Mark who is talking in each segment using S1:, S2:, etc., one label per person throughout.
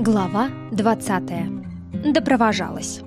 S1: Глава 20. Допровожалась.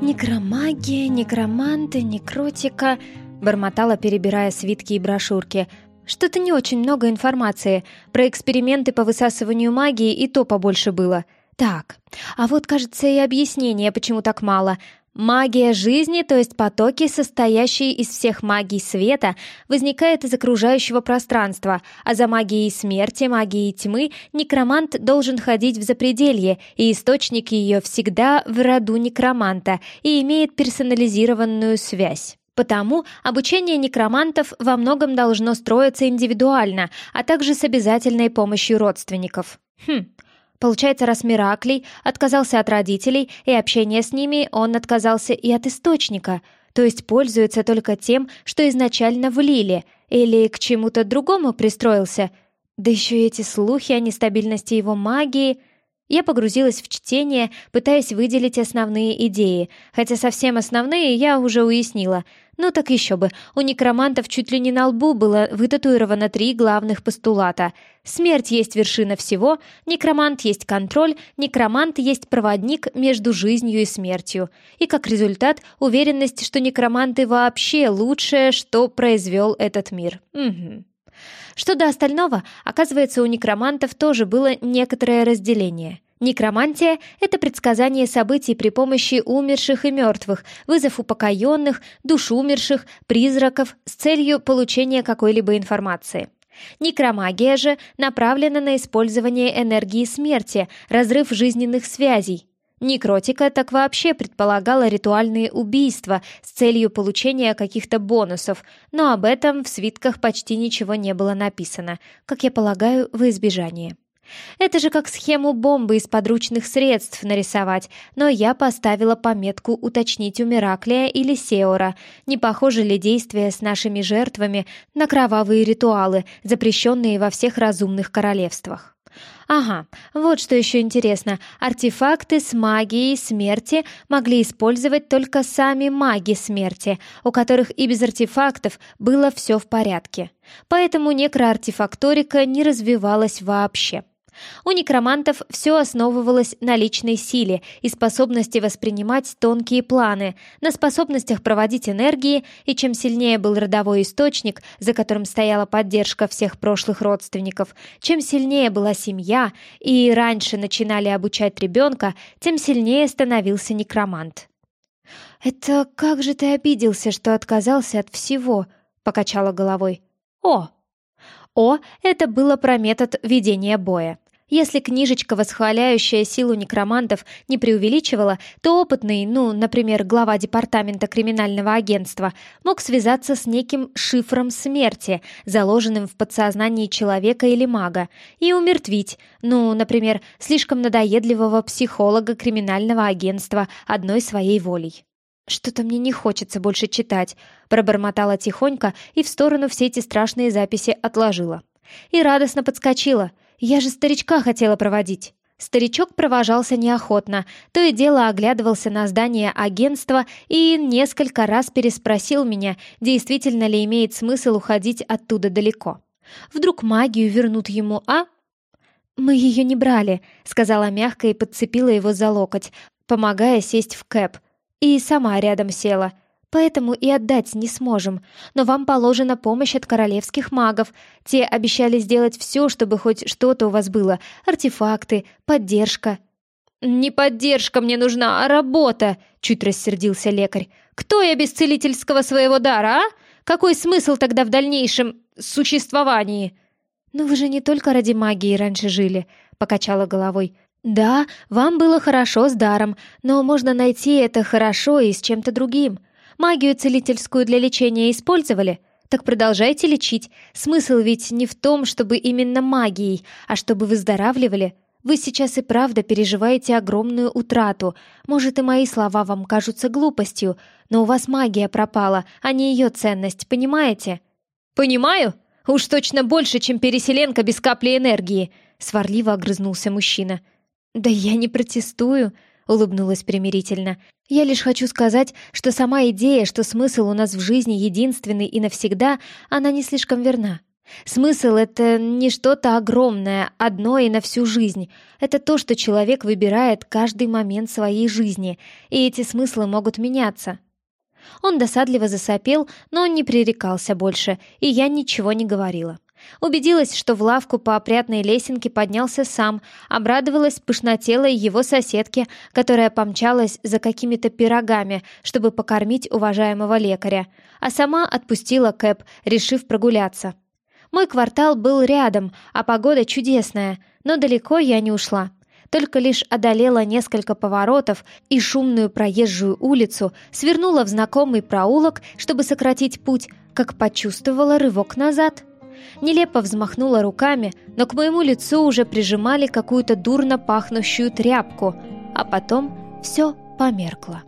S1: «Некромагия, некроманты, некротика...» бормотала, перебирая свитки и брошюрки. «Что-то не очень много информации. Про эксперименты по высасыванию магии и то побольше было. Так, а вот, кажется, и объяснение, почему так мало. Магия жизни, то есть потоки, состоящие из всех магий света, возникает из окружающего пространства, а за магией смерти, магией тьмы, некромант должен ходить в запределье, и источник ее всегда в роду некроманта и имеет персонализированную связь. Потому обучение некромантов во многом должно строиться индивидуально, а также с обязательной помощью родственников. Хм, Получается, раз Мираклий отказался от родителей и общения с ними, он отказался и от источника, то есть пользуется только тем, что изначально влили, или к чему-то другому пристроился. Да еще и эти слухи о нестабильности его магии — я погрузилась в чтение, пытаясь выделить основные идеи, хотя совсем основные я уже уяснила. Ну так еще бы, у некромантов чуть ли не на лбу было вытатуировано три главных постулата. Смерть есть вершина всего, некромант есть контроль, некромант есть проводник между жизнью и смертью. И как результат, уверенность, что некроманты вообще лучшее, что произвел этот мир. Угу. Что до остального, оказывается, у некромантов тоже было некоторое разделение. Некромантия — это предсказание событий при помощи умерших и мертвых, вызов упокоенных, душ умерших, призраков с целью получения какой-либо информации. Некромагия же направлена на использование энергии смерти, разрыв жизненных связей. Некротика так вообще предполагала ритуальные убийства с целью получения каких-то бонусов, но об этом в свитках почти ничего не было написано, как я полагаю, в избежание. Это же как схему бомбы из подручных средств нарисовать, но я поставила пометку уточнить у Мираклия или Сеора, не похоже ли действие с нашими жертвами на кровавые ритуалы, запрещенные во всех разумных королевствах. Ага, вот что еще интересно. Артефакты с магией смерти могли использовать только сами маги смерти, у которых и без артефактов было все в порядке. Поэтому некроартефакторика не развивалась вообще. У некромантов все основывалось на личной силе и способности воспринимать тонкие планы, на способностях проводить энергии, и чем сильнее был родовой источник, за которым стояла поддержка всех прошлых родственников, чем сильнее была семья и раньше начинали обучать ребенка, тем сильнее становился некромант. «Это как же ты обиделся, что отказался от всего?» — покачала головой. «О!» «О» — это было про метод ведения боя. Если книжечка, восхваляющая силу некромантов, не преувеличивала, то опытный, ну, например, глава департамента криминального агентства, мог связаться с неким шифром смерти, заложенным в подсознании человека или мага, и умертвить, ну, например, слишком надоедливого психолога криминального агентства одной своей волей. «Что-то мне не хочется больше читать», — пробормотала тихонько и в сторону все эти страшные записи отложила. И радостно подскочила — я же старичка хотела проводить. Старичок провожался неохотно, то и дело оглядывался на здание агентства и несколько раз переспросил меня, действительно ли имеет смысл уходить оттуда далеко. Вдруг магию вернут ему, а? «Мы ее не брали», — сказала мягко и подцепила его за локоть, помогая сесть в кэп. И сама рядом села поэтому и отдать не сможем. Но вам положена помощь от королевских магов. Те обещали сделать все, чтобы хоть что-то у вас было. Артефакты, поддержка». «Не поддержка мне нужна, а работа!» — чуть рассердился лекарь. «Кто я без целительского своего дара, а? Какой смысл тогда в дальнейшем существовании?» «Ну вы же не только ради магии раньше жили», — покачала головой. «Да, вам было хорошо с даром, но можно найти это хорошо и с чем-то другим. Магию целительскую для лечения использовали? Так продолжайте лечить. Смысл ведь не в том, чтобы именно магией, а чтобы выздоравливали. Вы сейчас и правда переживаете огромную утрату. Может, и мои слова вам кажутся глупостью, но у вас магия пропала, а не ее ценность, понимаете? Понимаю. Уж точно больше, чем переселенка без капли энергии, сварливо огрызнулся мужчина. Да я не протестую, улыбнулась примирительно. Я лишь хочу сказать, что сама идея, что смысл у нас в жизни единственный и навсегда, она не слишком верна. Смысл — это не что-то огромное, одно и на всю жизнь. Это то, что человек выбирает каждый момент своей жизни, и эти смыслы могут меняться. Он досадливо засопел, но не пререкался больше, и я ничего не говорила. Убедилась, что в лавку по опрятной лесенке поднялся сам, обрадовалась пышнотелой его соседке, которая помчалась за какими-то пирогами, чтобы покормить уважаемого лекаря, а сама отпустила Кэп, решив прогуляться. Мой квартал был рядом, а погода чудесная, но далеко я не ушла. Только лишь одолела несколько поворотов и шумную проезжую улицу, свернула в знакомый проулок, чтобы сократить путь, как почувствовала рывок назад. Нелепо взмахнула руками, но к моему лицу уже прижимали какую-то дурно пахнущую тряпку, а потом все померкло.